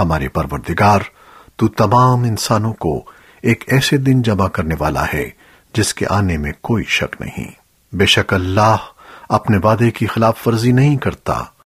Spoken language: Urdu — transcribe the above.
ہمارے پروردگار، تو تمام انسانوں کو ایک ایسے دن جمع کرنے والا ہے جس کے آنے میں کوئی شک نہیں۔ بے شک اللہ اپنے وعدے کی خلاف ورزی نہیں کرتا۔